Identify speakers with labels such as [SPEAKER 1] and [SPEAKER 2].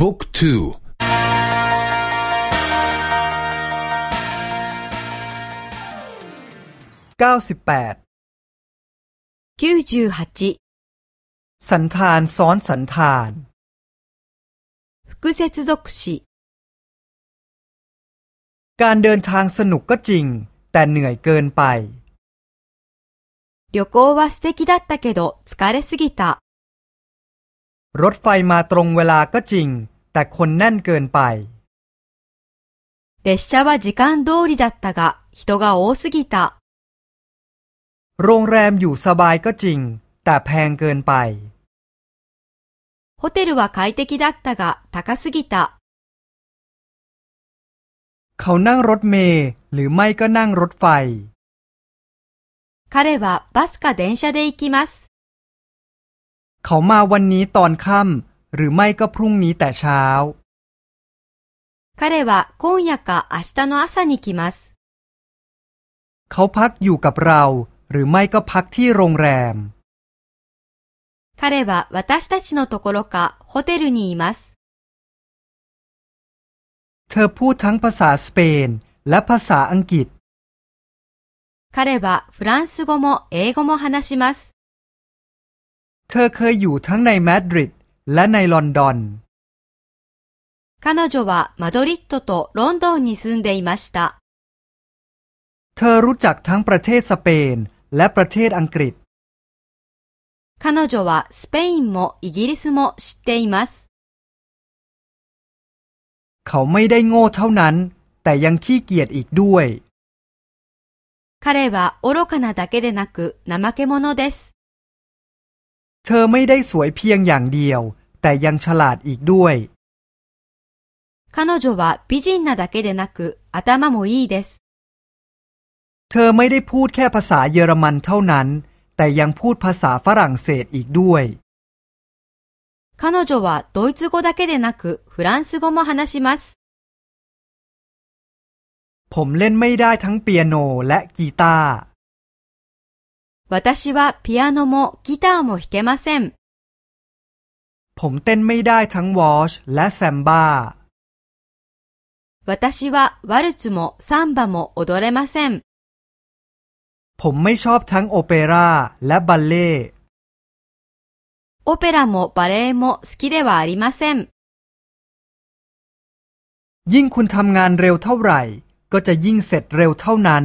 [SPEAKER 1] บุ๊กทู
[SPEAKER 2] เก้าสิบแปด
[SPEAKER 3] 98
[SPEAKER 2] สันธานซ้อนสันธาน
[SPEAKER 3] 複接続詞
[SPEAKER 2] การเดินทางสนุกก็จริง แต่เหนื่อยเกินไป
[SPEAKER 3] 旅行は素敵だったけど疲れすぎた。
[SPEAKER 2] รถไฟมาตรงเวลาก็จริง แต่คนแน่นเกินไป
[SPEAKER 3] 列車は時間通りだったが人が多すぎた。
[SPEAKER 2] โรงแรมอยู่สบายก็จริง แต่แพงเกินไป
[SPEAKER 3] ホテルは快適だったが高すぎた。
[SPEAKER 2] เขานั่งรถเมล์หรือไม่ก็นั่งรถไฟ
[SPEAKER 3] 彼はバスか電車で行きます。
[SPEAKER 2] เขามาวันนี้ตอนค่ำหรือไม่ก็พรุ่งนี้แต่เช้า
[SPEAKER 3] 彼は今夜か明日の朝に来ます。
[SPEAKER 2] เขาพักอยู่กับเรา หรือไม่ก็พักที่โรงแรม
[SPEAKER 3] 彼は私たちのところかホテルにいます。
[SPEAKER 2] เธอพูดทั้งภาษาสเปน และภาษาอังกฤษ
[SPEAKER 3] 彼はフランス語も英語も話します。
[SPEAKER 2] เธอเคยอยู่ทั้งในมาดริดและในลอนดอน
[SPEAKER 3] 彼女はマドリッドとロンドンに住んでいました。
[SPEAKER 2] เธอรู้จักทั้งประเทศสเปน และประเทศอังกฤษ
[SPEAKER 3] 彼女はスペインもイギリスも知っています。
[SPEAKER 2] เขาไม่ได้โง่เท่านั้น แต่ยังขี้เกียจอีกด้วย
[SPEAKER 3] 彼は愚かなだけでなく怠け者です。
[SPEAKER 2] เธอไม่ได้สวยเพียงอย่างเดียว แต่ยังฉลาดอีกด้วย
[SPEAKER 3] 彼女は美人なだけでなく頭もいいです。
[SPEAKER 2] เธอไม่ได้พูดแค่ภาษาเยอรมันเท่านั้น แต่ยังพูดภาษาฝรั่งเศสอีกด้วย
[SPEAKER 3] 彼女はドイツ語だけでなくフランス語も話します。
[SPEAKER 2] ผมเล่นไม่ได้ทั้งเปียโนและกีตาร์
[SPEAKER 3] 私はピアノもギターも弾けません。
[SPEAKER 2] ผมเต้นไม่ได้ทั้งวอชและแซมบ้า
[SPEAKER 3] 私はワルツもサンバも踊れません。
[SPEAKER 2] ผมไม่ชอบทั้งโอเปร่าและบัลเล่ต์
[SPEAKER 3] オペラもバレエも好きではありません。
[SPEAKER 2] ยิ่งคุณทำงานเร็วเท่าไหร่ ก็จะยิ่งเสร็จเร็วเท่านั้น